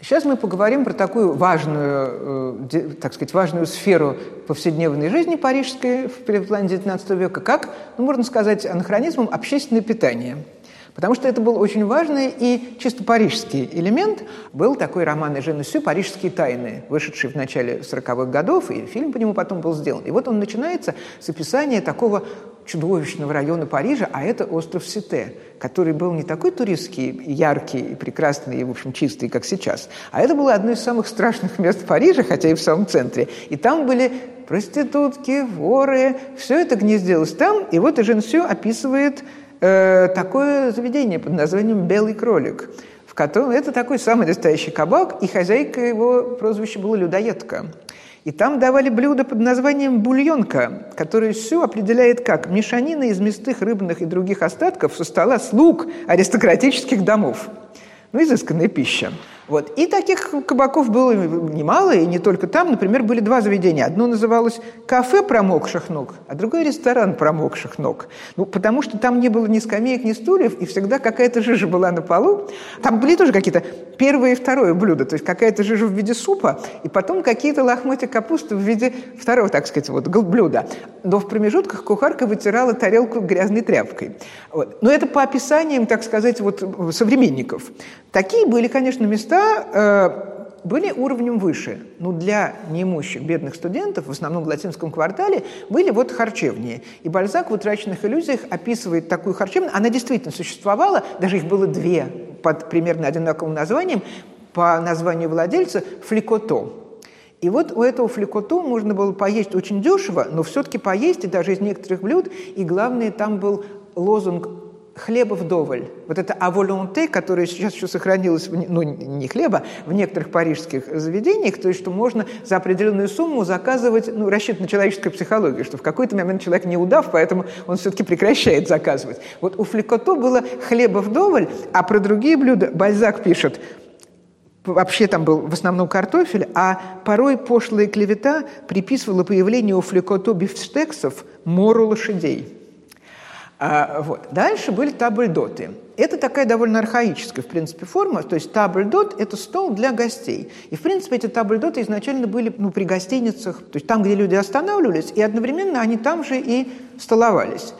Сейчас мы поговорим про такую важную, э, так сказать, важную сферу повседневной жизни парижской в плане XIX века, как, ну, можно сказать, анахронизмом общественное питание. Потому что это был очень важный и чисто парижский элемент. Был такой роман Эжена Сю «Парижские тайны», вышедший в начале 40-х годов, и фильм по нему потом был сделан. И вот он начинается с описания такого чудовищного района Парижа, а это остров Сите, который был не такой туристский, яркий и прекрасный, и, в общем, чистый, как сейчас, а это было одно из самых страшных мест Парижа, хотя и в самом центре. И там были проститутки, воры, все это гнездилось там, и вот Эжен Сю описывает э, такое заведение под названием «Белый кролик», котором это такой самый настоящий кабак, и хозяйка его прозвище было «Людоедка». И там давали блюдо под названием бульонка, которое все определяет как мешанина из мясных, рыбных и других остатков со стола слуг аристократических домов. Ну, изысканная пища. Вот. И таких кабаков было немало, и не только там. Например, были два заведения. Одно называлось «Кафе промокших ног», а другое «Ресторан промокших ног». Ну, потому что там не было ни скамеек, ни стульев, и всегда какая-то жижа была на полу. Там были тоже какие-то первое и второе блюдо, то есть какая-то жижа в виде супа, и потом какие-то лохмотья капусты в виде второго, так сказать, вот, блюда. Но в промежутках кухарка вытирала тарелку грязной тряпкой. Вот. Но это по описаниям, так сказать, вот, современников. Такие были, конечно, места, э, были уровнем выше. Ну, для неимущих, бедных студентов, в основном в латинском квартале, были вот харчевни. И Бальзак в «Утраченных иллюзиях» описывает такую харчевню. Она действительно существовала, даже их было две под примерно одинаковым названием, по названию владельца «Фликото». И вот у этого фликото можно было поесть очень дешево, но все-таки поесть, и даже из некоторых блюд. И главное, там был лозунг хлеба вдоволь. Вот это аволонте, которое сейчас еще сохранилось, ну, не хлеба, в некоторых парижских заведениях, то есть, что можно за определенную сумму заказывать, ну, рассчитан на человеческую психологию, что в какой-то момент человек не удав, поэтому он все-таки прекращает заказывать. Вот у Фликото было хлеба вдоволь, а про другие блюда Бальзак пишет, вообще там был в основном картофель, а порой пошлая клевета приписывала появлению у Фликото бифштексов мору лошадей – а, вот. Дальше были табльдоты. Это такая довольно архаическая, в принципе, форма. То есть табльдот – это стол для гостей. И, в принципе, эти табльдоты изначально были ну, при гостиницах, то есть там, где люди останавливались, и одновременно они там же и столовались.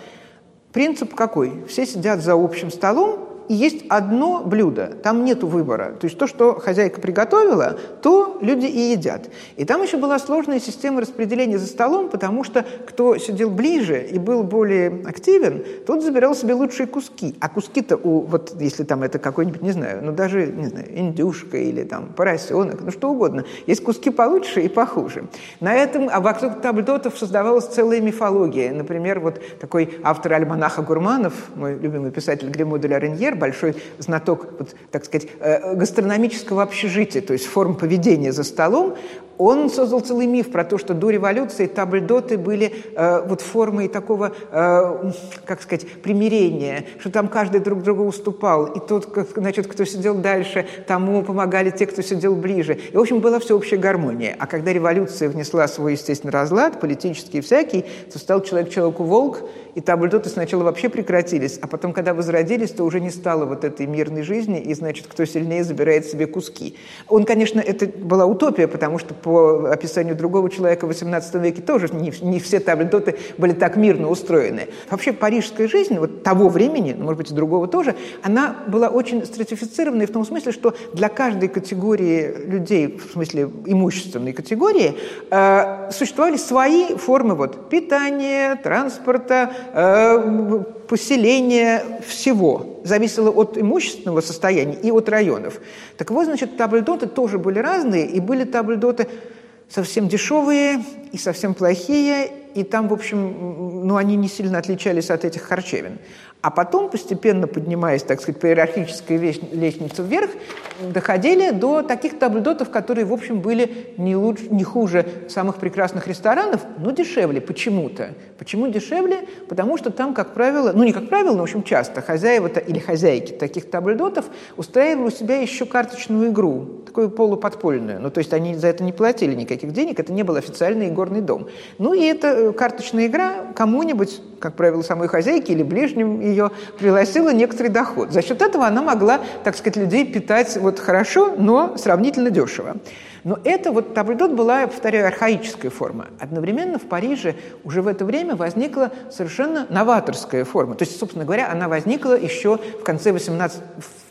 Принцип какой? Все сидят за общим столом, и есть одно блюдо, там нет выбора. То есть то, что хозяйка приготовила, то люди и едят. И там еще была сложная система распределения за столом, потому что кто сидел ближе и был более активен, тот забирал себе лучшие куски. А куски-то у, вот если там это какой-нибудь, не знаю, ну даже, не знаю, индюшка или там поросенок, ну что угодно, есть куски получше и похуже. На этом, а вокруг табльдотов создавалась целая мифология. Например, вот такой автор альманаха Гурманов, мой любимый писатель Гремо де ла Реньер, большой знаток, вот, так сказать, э, гастрономического общежития, то есть форм поведения за столом, он создал целый миф про то, что до революции табльдоты были э, вот формой такого, э, как сказать, примирения, что там каждый друг другу уступал, и тот, как, значит, кто сидел дальше, тому помогали те, кто сидел ближе. И, в общем, была всеобщая гармония. А когда революция внесла свой, естественно, разлад, политический и всякий, то стал человек человеку волк, и табльдоты сначала вообще прекратились, а потом, когда возродились, то уже не стало вот этой мирной жизни, и, значит, кто сильнее забирает себе куски. Он, конечно, это была утопия, потому что по описанию другого человека в XVIII веке тоже не, не все таблетоты были так мирно устроены. Вообще парижская жизнь вот того времени, ну, может быть, и другого тоже, она была очень стратифицированной в том смысле, что для каждой категории людей, в смысле имущественной категории, э, существовали свои формы вот, питания, транспорта, э, поселения, всего. Зависело от имущественного состояния и от районов. Так вот, значит, табльдоты тоже были разные, и были табльдоты совсем дешевые и совсем плохие, и там, в общем, ну, они не сильно отличались от этих харчевин. А потом, постепенно поднимаясь, так сказать, по иерархической лестнице вверх, доходили до таких табльдотов, которые, в общем, были не, лучше, не хуже самых прекрасных ресторанов, но дешевле почему-то. Почему дешевле? Потому что там, как правило, ну не как правило, но, в общем, часто хозяева или хозяйки таких табльдотов устраивали у себя еще карточную игру, такую полуподпольную. Ну, то есть они за это не платили никаких денег, это не был официальный игорный дом. Ну и эта э, карточная игра кому-нибудь, как правило, самой хозяйке или ближним ее приносила некоторый доход. За счет этого она могла, так сказать, людей питать вот хорошо, но сравнительно дешево. Но это вот табльдот была, я повторяю, архаическая форма. Одновременно в Париже уже в это время возникла совершенно новаторская форма. То есть, собственно говоря, она возникла еще в конце 18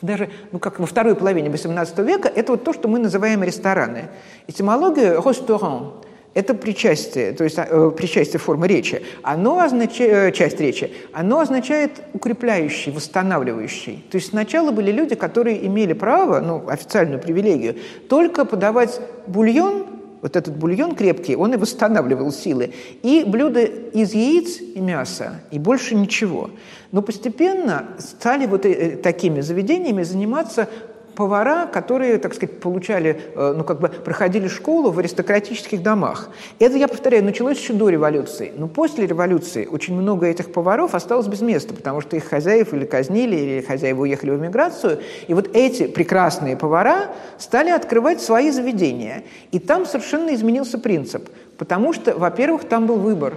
даже ну, как во второй половине 18 века. Это вот то, что мы называем рестораны. Этимология «ресторан» это причастие, то есть э, причастие формы речи, оно означает, э, часть речи, оно означает укрепляющий, восстанавливающий. То есть сначала были люди, которые имели право, ну, официальную привилегию, только подавать бульон, вот этот бульон крепкий, он и восстанавливал силы, и блюда из яиц и мяса, и больше ничего. Но постепенно стали вот э, такими заведениями заниматься повара, которые, так сказать, получали, э, ну, как бы проходили школу в аристократических домах. Это, я повторяю, началось еще до революции. Но после революции очень много этих поваров осталось без места, потому что их хозяев или казнили, или хозяева уехали в эмиграцию. И вот эти прекрасные повара стали открывать свои заведения. И там совершенно изменился принцип. Потому что, во-первых, там был выбор.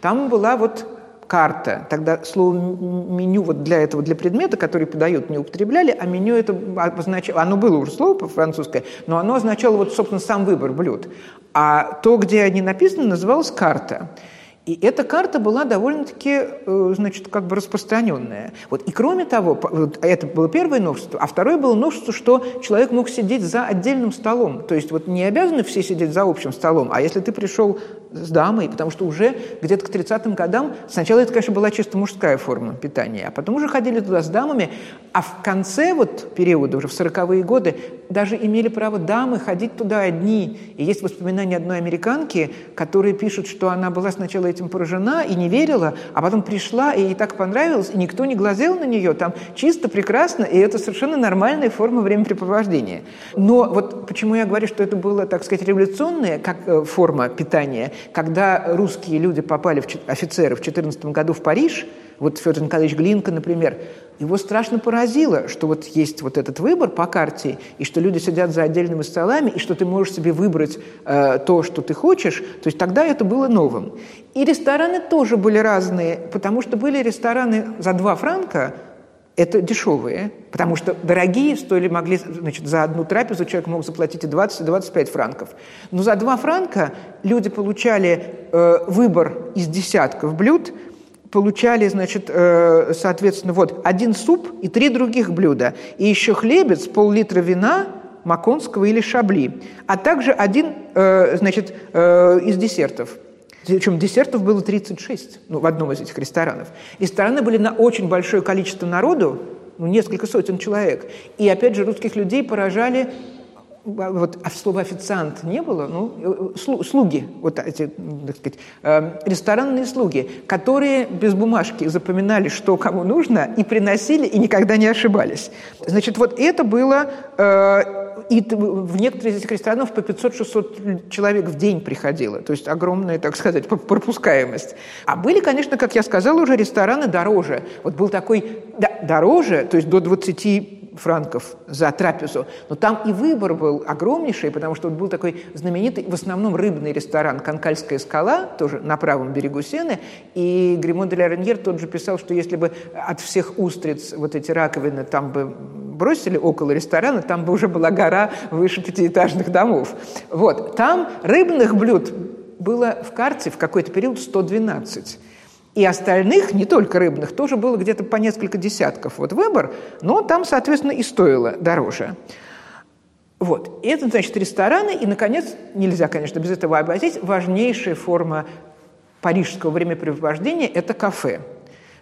Там была вот карта. Тогда слово меню вот для этого, для предмета, который подают, не употребляли, а меню это обозначало, оно было уже слово по-французски, но оно означало вот, собственно, сам выбор блюд. А то, где они написаны, называлось карта. И эта карта была довольно-таки, э, значит, как бы распространенная. Вот. И кроме того, это было первое новшество, а второе было новшество, что человек мог сидеть за отдельным столом. То есть вот не обязаны все сидеть за общим столом, а если ты пришел с дамой, потому что уже где-то к 30-м годам, сначала это, конечно, была чисто мужская форма питания, а потом уже ходили туда с дамами, а в конце вот периода, уже в 40-е годы, даже имели право дамы ходить туда одни. И есть воспоминания одной американки, которая пишет, что она была сначала этим поражена и не верила, а потом пришла, и ей так понравилось, и никто не глазел на нее, там чисто, прекрасно, и это совершенно нормальная форма времяпрепровождения. Но вот почему я говорю, что это было, так сказать, революционная как э, форма питания, когда русские люди попали, в, офицеры, в 14 году в Париж, вот Федор Николаевич Глинка, например, его страшно поразило, что вот есть вот этот выбор по карте, и что люди сидят за отдельными столами, и что ты можешь себе выбрать э, то, что ты хочешь. То есть тогда это было новым. И рестораны тоже были разные, потому что были рестораны за два франка, это дешевые, потому что дорогие стоили, могли, значит, за одну трапезу человек мог заплатить и 20, и 25 франков. Но за 2 франка люди получали э, выбор из десятков блюд, получали, значит, э, соответственно, вот один суп и три других блюда, и еще хлебец, пол-литра вина, маконского или шабли, а также один, э, значит, э, из десертов – причем десертов было 36 ну, в одном из этих ресторанов. Рестораны были на очень большое количество народу, ну, несколько сотен человек. И, опять же, русских людей поражали вот а слова официант не было, ну, э, слуги, вот эти, так сказать, э, ресторанные слуги, которые без бумажки запоминали, что кому нужно, и приносили, и никогда не ошибались. Значит, вот это было э, и в некоторые из этих ресторанов по 500-600 человек в день приходило. То есть огромная, так сказать, пропускаемость. А были, конечно, как я сказала, уже рестораны дороже. Вот был такой да, дороже, то есть до 20 франков за трапезу. Но там и выбор был огромнейший, потому что был такой знаменитый, в основном рыбный ресторан «Канкальская скала», тоже на правом берегу Сены. И Гримон де ла тот же писал, что если бы от всех устриц вот эти раковины там бы бросили около ресторана, там бы уже была гора выше пятиэтажных домов. Вот. Там рыбных блюд было в карте в какой-то период 112. И остальных, не только рыбных, тоже было где-то по несколько десятков вот выбор, но там, соответственно, и стоило дороже. Вот. И это, значит, рестораны. И, наконец, нельзя, конечно, без этого обойтись, важнейшая форма парижского времяпрепровождения – это кафе –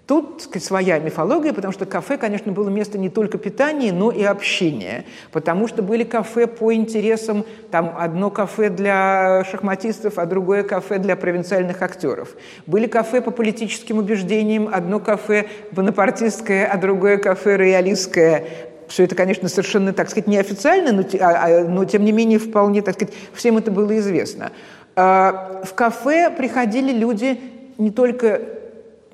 Тут сказать, своя мифология, потому что кафе, конечно, было место не только питания, но и общения. Потому что были кафе по интересам, там одно кафе для шахматистов, а другое кафе для провинциальных актеров. Были кафе по политическим убеждениям, одно кафе бонапартистское, а другое кафе роялистское. Все это, конечно, совершенно, так сказать, неофициально, но, а, а, но тем не менее вполне, так сказать, всем это было известно. А, в кафе приходили люди не только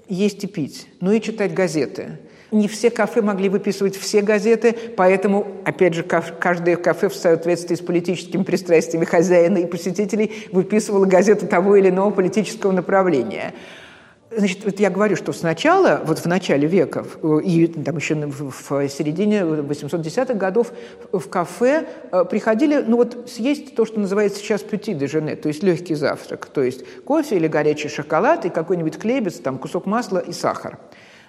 есть и пить, но и читать газеты. Не все кафе могли выписывать все газеты, поэтому, опять же, каждое кафе в соответствии с политическими пристрастиями хозяина и посетителей выписывало газету того или иного политического направления. Значит, вот я говорю, что сначала, вот в начале века, и там еще в середине 810-х годов в кафе э, приходили, ну вот, съесть то, что называется сейчас пюти де жене, то есть легкий завтрак, то есть кофе или горячий шоколад и какой-нибудь хлебец, там кусок масла и сахар.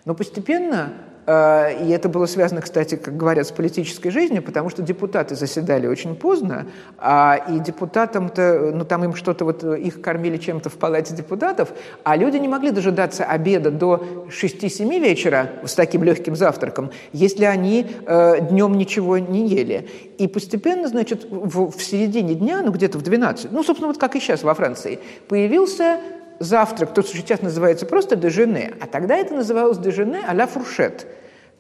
Но постепенно Э, и это было связано, кстати, как говорят, с политической жизнью, потому что депутаты заседали очень поздно, а и депутатам-то, ну там им что-то вот, их кормили чем-то в палате депутатов, а люди не могли дожидаться обеда до 6-7 вечера с таким легким завтраком, если они э, днем ничего не ели. И постепенно, значит, в, в середине дня, ну где-то в 12, ну, собственно, вот как и сейчас во Франции, появился завтрак, то, что сейчас называется просто дежене, а тогда это называлось дежене а-ля фуршет.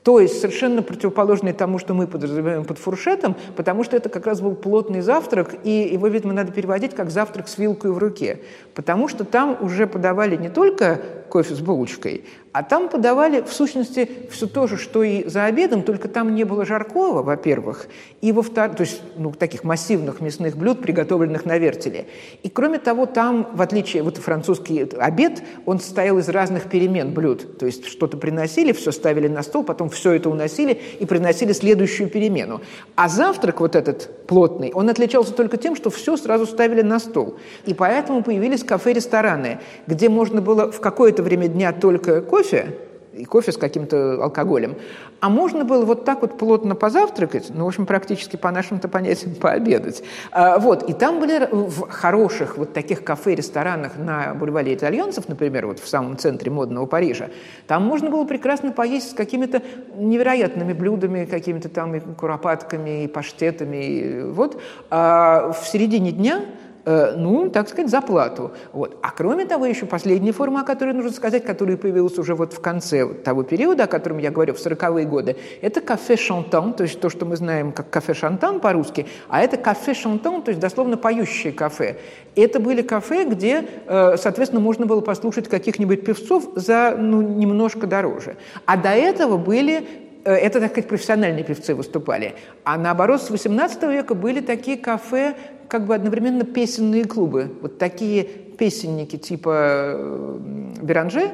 То есть совершенно противоположный тому, что мы подразумеваем под фуршетом, потому что это как раз был плотный завтрак, и его, видимо, надо переводить как завтрак с вилкой в руке. Потому что там уже подавали не только кофе с булочкой, а там подавали, в сущности, все то же, что и за обедом, только там не было жаркого, во-первых, и во-вторых, то есть ну, таких массивных мясных блюд, приготовленных на вертеле. И кроме того, там, в отличие, вот французский обед, он состоял из разных перемен блюд. То есть что-то приносили, все ставили на стол, потом все это уносили и приносили следующую перемену. А завтрак вот этот плотный, он отличался только тем, что все сразу ставили на стол. И поэтому появились кафе-рестораны, где можно было в какое-то время дня только кофе, и кофе с каким-то алкоголем. А можно было вот так вот плотно позавтракать, ну, в общем, практически по нашим-то понятиям пообедать. А, вот, и там были в хороших вот таких кафе, ресторанах на бульваре итальянцев, например, вот в самом центре модного Парижа, там можно было прекрасно поесть с какими-то невероятными блюдами, какими-то там и куропатками, и паштетами. И вот. А в середине дня ну, так сказать, за плату. Вот. А кроме того, еще последняя форма, о которой нужно сказать, которая появилась уже вот в конце того периода, о котором я говорю, в 40-е годы, это кафе шантан, то есть то, что мы знаем как кафе шантан по-русски, а это кафе шантан, то есть дословно поющее кафе. Это были кафе, где, э, соответственно, можно было послушать каких-нибудь певцов за ну, немножко дороже. А до этого были э, это, так сказать, профессиональные певцы выступали. А наоборот, с XVIII века были такие кафе, как бы одновременно песенные клубы. Вот такие песенники типа э, Беранже,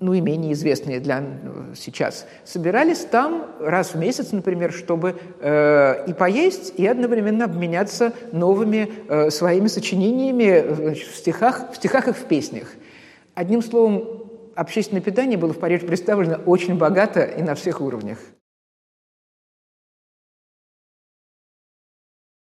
ну и менее известные для э, сейчас, собирались там раз в месяц, например, чтобы э, и поесть, и одновременно обменяться новыми э, своими сочинениями э, в стихах, в стихах и в песнях. Одним словом, общественное питание было в Париже представлено очень богато и на всех уровнях.